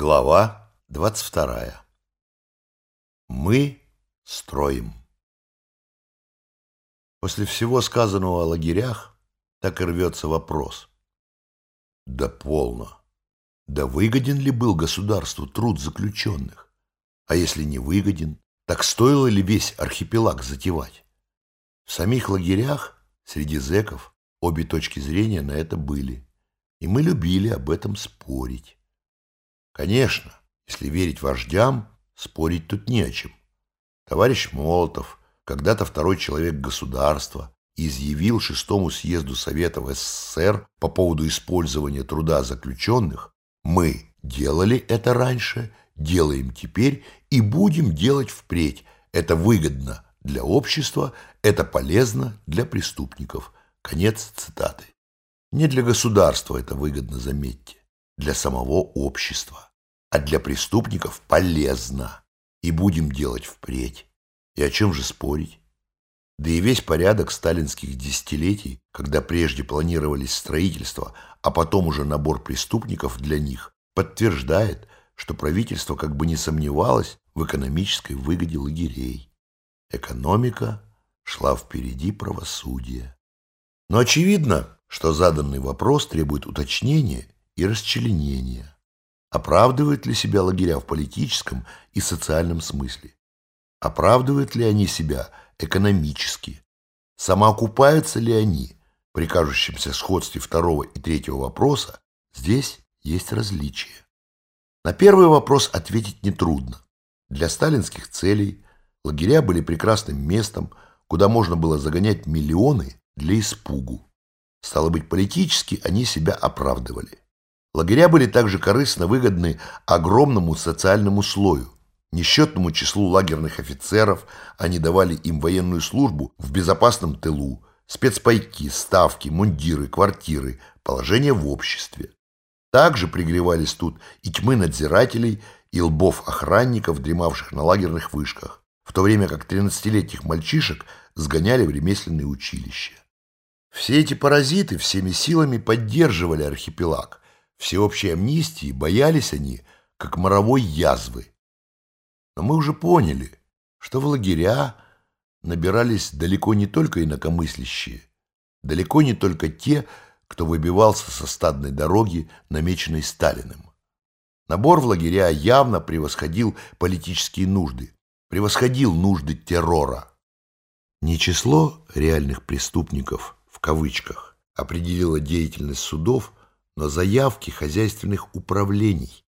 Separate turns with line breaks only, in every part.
Глава 22. Мы строим. После всего сказанного о лагерях так и рвется вопрос. Да полно. Да выгоден ли был государству труд заключенных? А если не выгоден, так стоило ли весь архипелаг затевать? В самих лагерях, среди зэков, обе точки зрения на это были. И мы любили об этом спорить. Конечно, если верить вождям, спорить тут не о чем. Товарищ Молотов, когда-то второй человек государства, изъявил шестому съезду Советов СССР по поводу использования труда заключенных, мы делали это раньше, делаем теперь и будем делать впредь. Это выгодно для общества, это полезно для преступников. Конец цитаты. Не для государства это выгодно, заметьте, для самого общества а для преступников полезно. И будем делать впредь. И о чем же спорить? Да и весь порядок сталинских десятилетий, когда прежде планировались строительство, а потом уже набор преступников для них, подтверждает, что правительство как бы не сомневалось в экономической выгоде лагерей. Экономика шла впереди правосудия. Но очевидно, что заданный вопрос требует уточнения и расчленения. Оправдывают ли себя лагеря в политическом и социальном смысле? Оправдывают ли они себя экономически? Самоокупаются ли они? При кажущемся сходстве второго и третьего вопроса здесь есть различия. На первый вопрос ответить нетрудно. Для сталинских целей лагеря были прекрасным местом, куда можно было загонять миллионы для испугу. Стало быть, политически они себя оправдывали. Лагеря были также корыстно выгодны огромному социальному слою. Несчетному числу лагерных офицеров они давали им военную службу в безопасном тылу, спецпайки, ставки, мундиры, квартиры, положение в обществе. Также пригревались тут и тьмы надзирателей, и лбов охранников, дремавших на лагерных вышках, в то время как 13-летних мальчишек сгоняли в ремесленные училища. Все эти паразиты всеми силами поддерживали архипелаг – всеобщей амнистии боялись они, как моровой язвы. Но мы уже поняли, что в лагеря набирались далеко не только инакомыслящие, далеко не только те, кто выбивался со стадной дороги, намеченной Сталиным. Набор в лагеря явно превосходил политические нужды, превосходил нужды террора. Не число реальных преступников, в кавычках, определило деятельность судов, на заявки хозяйственных управлений.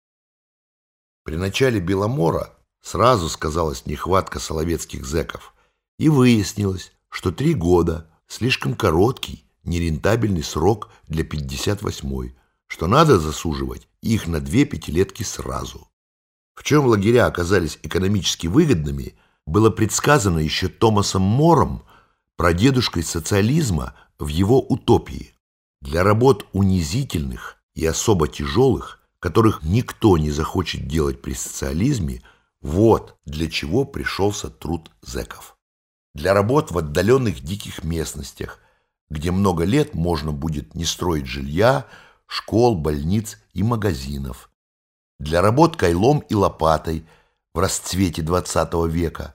При начале Беломора сразу сказалась нехватка соловецких зэков, и выяснилось, что три года – слишком короткий, нерентабельный срок для 58-й, что надо засуживать их на две пятилетки сразу. В чем лагеря оказались экономически выгодными, было предсказано еще Томасом Мором, прадедушкой социализма в его утопии. Для работ унизительных и особо тяжелых, которых никто не захочет делать при социализме, вот для чего пришелся труд зэков. Для работ в отдаленных диких местностях, где много лет можно будет не строить жилья, школ, больниц и магазинов. Для работ кайлом и лопатой в расцвете XX века,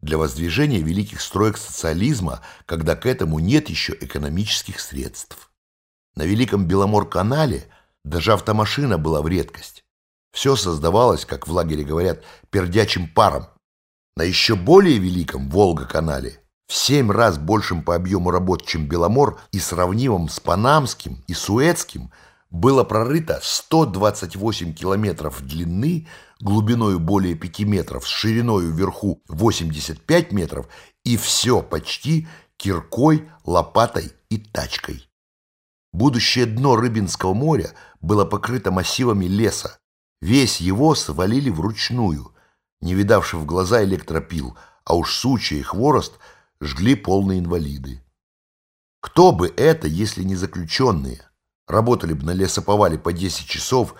для воздвижения великих строек социализма, когда к этому нет еще экономических средств. На Великом Беломор-канале даже автомашина была в редкость. Все создавалось, как в лагере говорят, пердячим паром. На еще более великом Волга-канале, в семь раз большим по объему работ, чем Беломор, и сравнимым с Панамским и Суэцким, было прорыто 128 километров длины, глубиной более 5 метров, с шириной вверху 85 метров, и все почти киркой, лопатой и тачкой. Будущее дно Рыбинского моря было покрыто массивами леса. Весь его свалили вручную, не видавши в глаза электропил, а уж сучья и хворост жгли полные инвалиды. Кто бы это, если не заключенные? Работали бы на лесоповале по 10 часов,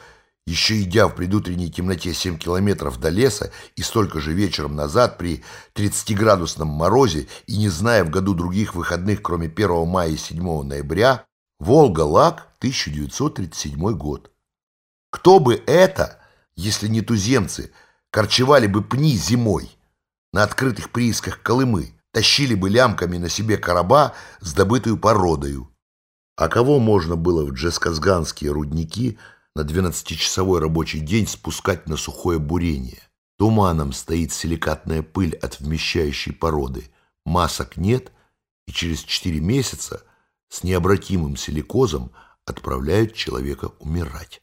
еще идя в предутренней темноте 7 километров до леса и столько же вечером назад при 30-градусном морозе и не зная в году других выходных, кроме 1 мая и 7 ноября, Волга-Лак, 1937 год. Кто бы это, если не туземцы, корчевали бы пни зимой на открытых приисках Колымы, тащили бы лямками на себе короба с добытую породою. А кого можно было в джесказганские рудники на 12-часовой рабочий день спускать на сухое бурение? Туманом стоит силикатная пыль от вмещающей породы, масок нет, и через 4 месяца с необратимым силикозом отправляют человека умирать.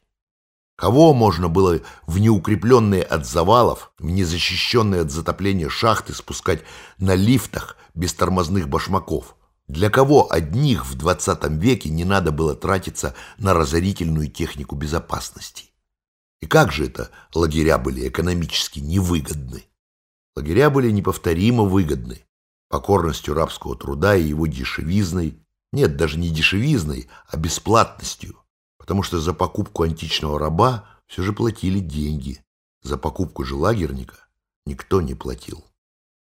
Кого можно было в неукрепленные от завалов, в незащищенные от затопления шахты спускать на лифтах без тормозных башмаков? Для кого одних в 20 веке не надо было тратиться на разорительную технику безопасности? И как же это лагеря были экономически невыгодны? Лагеря были неповторимо выгодны покорностью рабского труда и его дешевизной, нет, даже не дешевизной, а бесплатностью, потому что за покупку античного раба все же платили деньги, за покупку же лагерника никто не платил.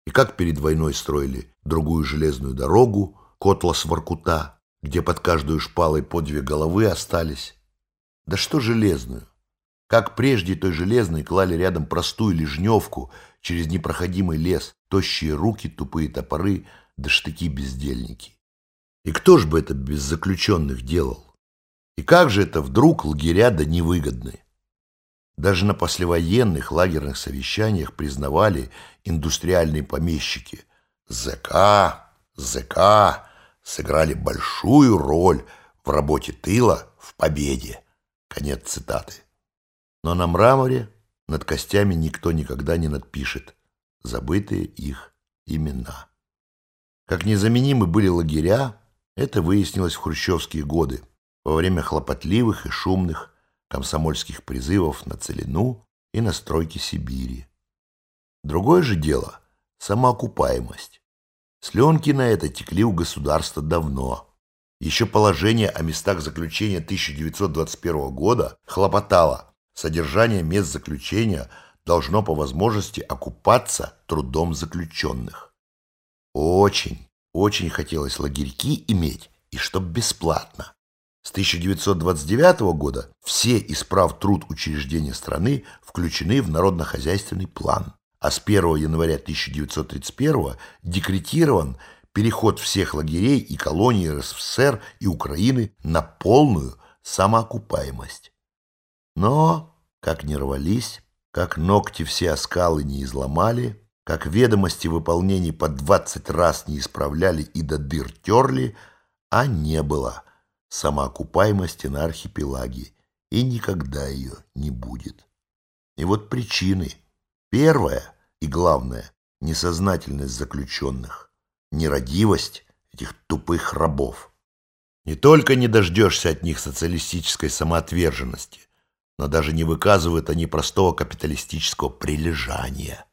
И как перед войной строили другую железную дорогу, Котлас-Воркута, где под каждую шпалой по две головы остались. Да что железную? Как прежде той железной клали рядом простую лежневку через непроходимый лес, тощие руки, тупые топоры да штыки-бездельники. И кто ж бы это без заключенных делал? И как же это вдруг лагеря да невыгодны? Даже на послевоенных лагерных совещаниях признавали индустриальные помещики. ЗК, ЗК сыграли большую роль в работе тыла в победе. Конец цитаты. Но на мраморе над костями никто никогда не надпишет забытые их имена. Как незаменимы были лагеря, это выяснилось в хрущевские годы, во время хлопотливых и шумных комсомольских призывов на Целину и на стройки Сибири. Другое же дело – самоокупаемость. Сленки на это текли у государства давно. Еще положение о местах заключения 1921 года хлопотало. Содержание мест заключения должно по возможности окупаться трудом заключенных. Очень, очень хотелось лагерьки иметь, и чтоб бесплатно. С 1929 года все исправ труд учреждения страны включены в народно-хозяйственный план а с 1 января 1931 декретирован переход всех лагерей и колоний РСФСР и Украины на полную самоокупаемость. Но, как не рвались, как ногти все оскалы не изломали, как ведомости выполнений по 20 раз не исправляли и до дыр терли, а не было самоокупаемости на архипелаге, и никогда ее не будет. И вот причины. Первая и, главное, несознательность заключенных, нерадивость этих тупых рабов. Не только не дождешься от них социалистической самоотверженности, но даже не выказывают они простого капиталистического прилежания.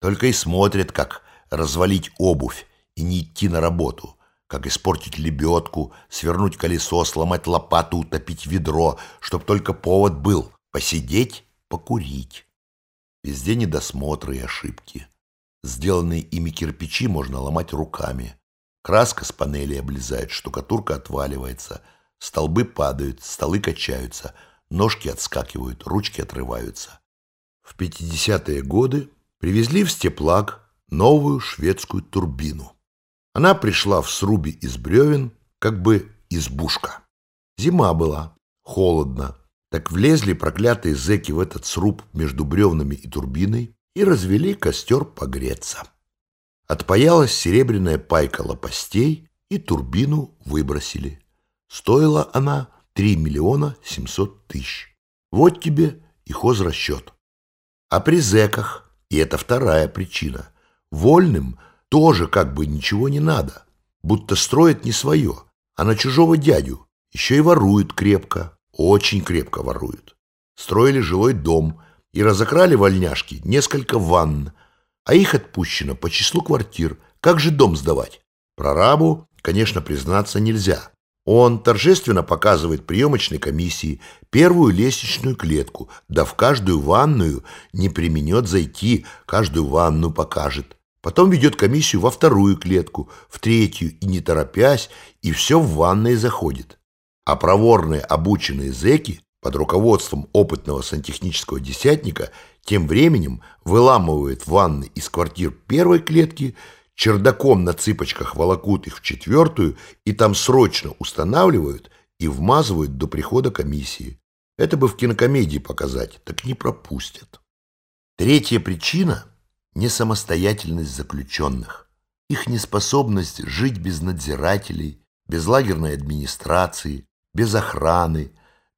Только и смотрят, как развалить обувь и не идти на работу, как испортить лебедку, свернуть колесо, сломать лопату, утопить ведро, чтоб только повод был посидеть, покурить. Везде недосмотры и ошибки. Сделанные ими кирпичи можно ломать руками. Краска с панели облезает, штукатурка отваливается, столбы падают, столы качаются, ножки отскакивают, ручки отрываются. В 50-е годы привезли в Степлаг новую шведскую турбину. Она пришла в срубе из бревен, как бы избушка. Зима была, холодно, так влезли проклятые зэки в этот сруб между бревнами и турбиной и развели костер погреться. Отпаялась серебряная пайка лопастей, и турбину выбросили. Стоила она 3 миллиона 700 тысяч. Вот тебе и хозрасчет. А при зэках, и это вторая причина, вольным тоже как бы ничего не надо, будто строят не свое, а на чужого дядю, еще и воруют крепко очень крепко воруют. Строили жилой дом и разокрали вольняшки несколько ванн, а их отпущено по числу квартир. Как же дом сдавать? Прорабу, конечно, признаться нельзя. Он торжественно показывает приемочной комиссии первую лестничную клетку, да в каждую ванную не применет зайти, каждую ванну покажет. Потом ведет комиссию во вторую клетку, в третью, и не торопясь, и все в ванной заходит. А проворные обученные зэки под руководством опытного сантехнического десятника тем временем выламывают ванны из квартир первой клетки, чердаком на цыпочках волокут их в четвертую и там срочно устанавливают и вмазывают до прихода комиссии. Это бы в кинокомедии показать, так не пропустят. Третья причина – несамостоятельность заключенных. Их неспособность жить без надзирателей, без лагерной администрации, без охраны,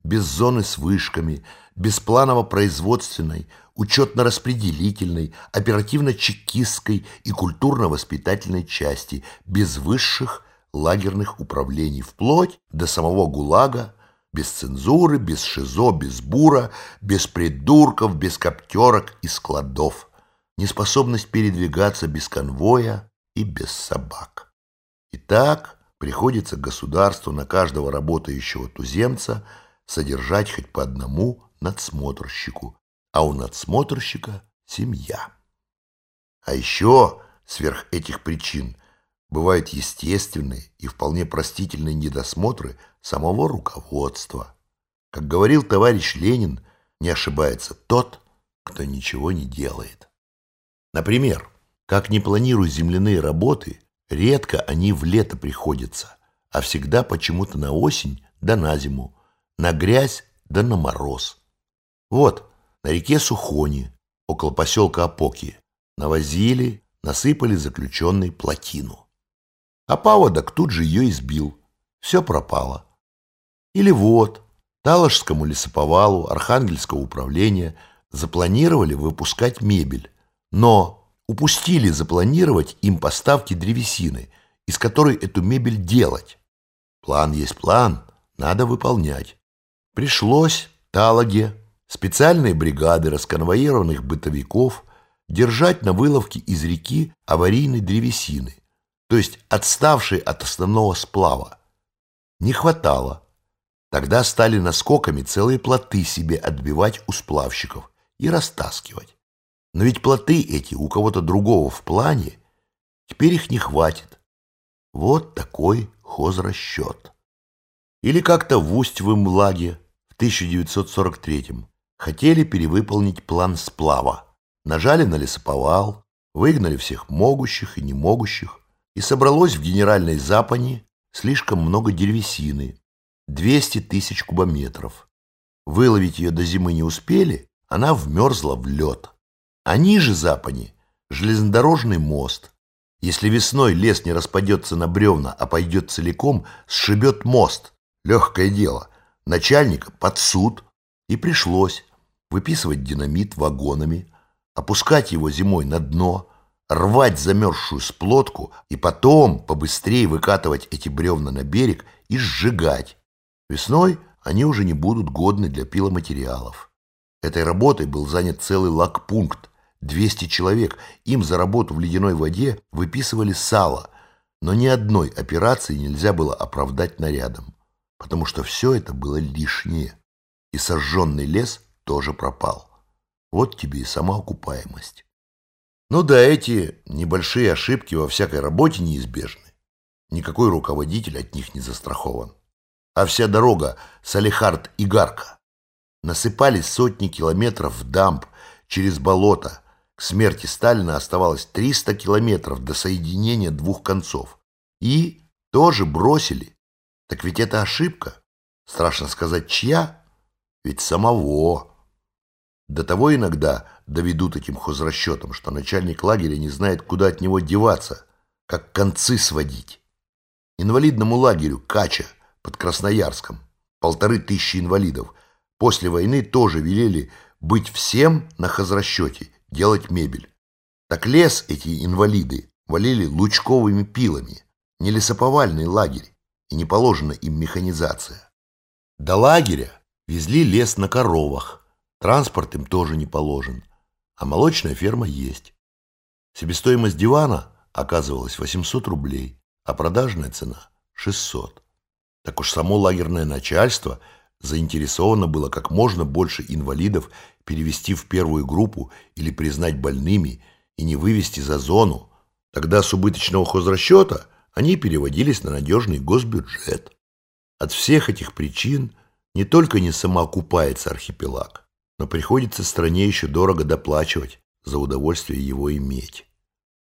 без зоны с вышками, без планово-производственной, учетно-распределительной, оперативно-чекистской и культурно-воспитательной части, без высших лагерных управлений, вплоть до самого ГУЛАГа, без цензуры, без ШИЗО, без бура, без придурков, без коптерок и складов, неспособность передвигаться без конвоя и без собак. Итак, приходится государству на каждого работающего туземца содержать хоть по одному надсмотрщику, а у надсмотрщика семья. А еще сверх этих причин бывают естественные и вполне простительные недосмотры самого руководства. Как говорил товарищ Ленин, не ошибается тот, кто ничего не делает. Например, как не планируя земляные работы, редко они в лето приходятся, а всегда почему-то на осень да на зиму, на грязь да на мороз. Вот, на реке Сухони, около поселка Апоки, навозили, насыпали заключенной плотину а паводок тут же ее избил. Все пропало. Или вот, Талашскому лесоповалу Архангельского управления запланировали выпускать мебель, но упустили запланировать им поставки древесины, из которой эту мебель делать. План есть план, надо выполнять. Пришлось Талаге специальные бригады расконвоированных бытовиков держать на выловке из реки аварийной древесины, то есть отставший от основного сплава. Не хватало. Тогда стали наскоками целые плоты себе отбивать у сплавщиков и растаскивать. Но ведь плоты эти у кого-то другого в плане, теперь их не хватит. Вот такой хозрасчет. Или как-то в Устьевом лаге в 1943-м хотели перевыполнить план сплава. Нажали на лесоповал, выгнали всех могущих и немогущих, и собралось в генеральной запане слишком много деревесины, 200 тысяч кубометров. Выловить ее до зимы не успели, она вмерзла в лед. А ниже запани железнодорожный мост. Если весной лес не распадется на бревна, а пойдет целиком, сшибет мост. Легкое дело. Начальника под суд. И пришлось выписывать динамит вагонами, опускать его зимой на дно, рвать замерзшую сплотку и потом побыстрее выкатывать эти бревна на берег и сжигать. Весной они уже не будут годны для пиломатериалов. Этой работой был занят целый лагпункт. 200 человек. Им за работу в ледяной воде выписывали сало. Но ни одной операции нельзя было оправдать нарядом, потому что все это было лишнее. И сожженный лес тоже пропал. Вот тебе и самоокупаемость. Ну да, эти небольшие ошибки во всякой работе неизбежны. Никакой руководитель от них не застрахован. А вся дорога Салихард-Игарка. Насыпались сотни километров в дамб через болото. К смерти Сталина оставалось 300 километров до соединения двух концов. И тоже бросили. Так ведь это ошибка. Страшно сказать, чья? Ведь самого. До того иногда доведут этим хозрасчетом, что начальник лагеря не знает, куда от него деваться, как концы сводить. Инвалидному лагерю Кача под Красноярском, полторы тысячи инвалидов, после войны тоже велели быть всем на хозрасчете, делать мебель. Так лес эти инвалиды валили лучковыми пилами, не лесоповальный лагерь, и не положена им механизация. До лагеря везли лес на коровах, Транспорт им тоже не положен, а молочная ферма есть. Себестоимость дивана оказывалась 800 рублей, а продажная цена – 600. Так уж само лагерное начальство заинтересовано было как можно больше инвалидов перевести в первую группу или признать больными и не вывести за зону. Тогда с убыточного хозрасчета они переводились на надежный госбюджет. От всех этих причин Не только не самоокупается архипелаг, но приходится стране еще дорого доплачивать за удовольствие его иметь.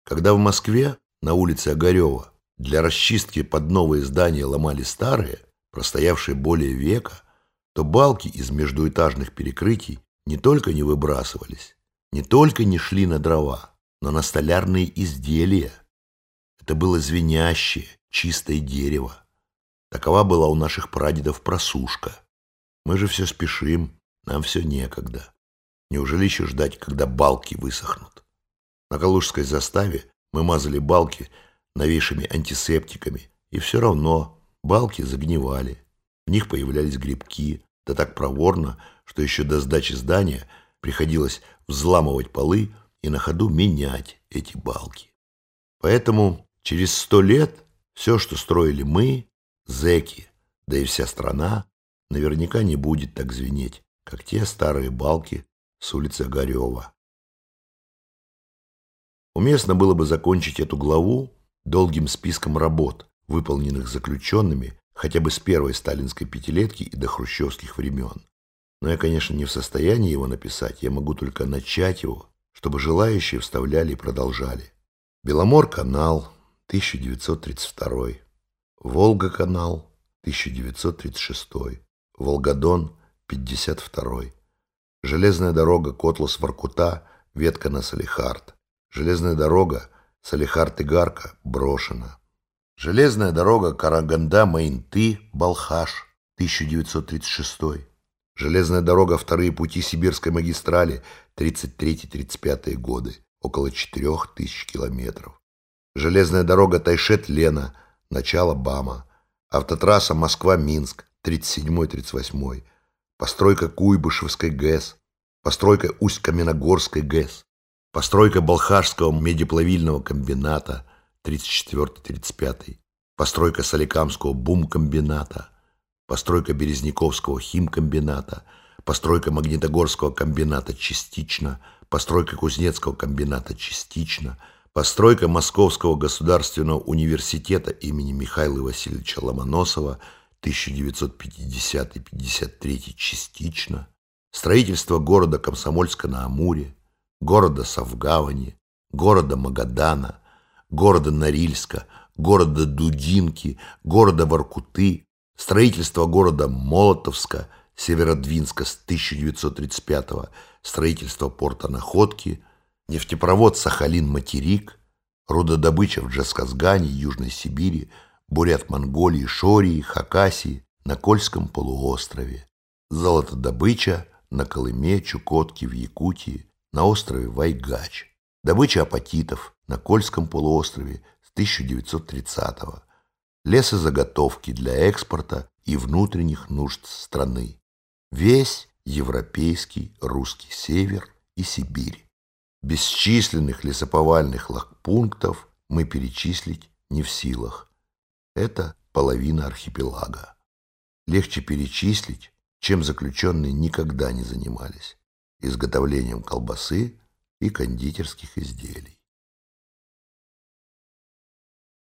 Когда в Москве на улице Огарева для расчистки под новые здания ломали старые, простоявшие более века, то балки из междуэтажных перекрытий не только не выбрасывались, не только не шли на дрова, но на столярные изделия. Это было звенящее, чистое дерево. Такова была у наших прадедов просушка. Мы же все спешим, нам все некогда. Неужели еще ждать, когда балки высохнут? На Калужской заставе мы мазали балки новейшими антисептиками, и все равно балки загнивали. В них появлялись грибки, да так проворно, что еще до сдачи здания приходилось взламывать полы и на ходу менять эти балки. Поэтому через сто лет все, что строили мы, зэки, да и вся страна, наверняка не будет так звенеть, как те старые балки с улицы Огарева. Уместно было бы закончить эту главу долгим списком работ, выполненных заключенными хотя бы с первой сталинской пятилетки и до хрущевских времен. Но я, конечно, не в состоянии его написать, я могу только начать его, чтобы желающие вставляли и продолжали. Беломор-канал, 1932. Волга-канал, 1936. Волгодон, 52. Железная дорога Котлас-Воркута, ветка на Салихард. Железная дорога Салихард-Игарка брошена. Железная дорога Караганда-Майнты, Балхаш, 1936. Железная дорога «Вторые пути Сибирской магистрали» 33-35 годы, около 4000 километров. Железная дорога Тайшет-Лена, начало БАМа. Автотрасса Москва-Минск, 37-38. Постройка Куйбышевской ГЭС. Постройка Усть-Каменогорской ГЭС. Постройка Балхашского медиплавильного комбината – 34-35, постройка Соликамского бумкомбината, постройка Березняковского химкомбината, постройка Магнитогорского комбината частично, постройка Кузнецкого комбината частично, постройка Московского государственного университета имени Михаила Васильевича Ломоносова 1950-53 частично, строительство города Комсомольска-на-Амуре, города Савгавани, города Магадана – города Норильска, города Дудинки, города Воркуты, строительство города Молотовска, Северодвинска с 1935 строительство порта Находки, нефтепровод Сахалин-Материк, рудодобыча в Джасказгане, Южной Сибири, бурят Монголии, Шории, Хакасии, на Кольском полуострове, золотодобыча на Колыме, Чукотке, в Якутии, на острове Вайгач, добыча апатитов, на Кольском полуострове с 1930-го, лесозаготовки для экспорта и внутренних нужд страны, весь европейский русский север и Сибирь. Бесчисленных лесоповальных лагпунктов мы перечислить не в силах. Это половина архипелага. Легче перечислить, чем заключенные никогда не занимались изготовлением колбасы и кондитерских изделий.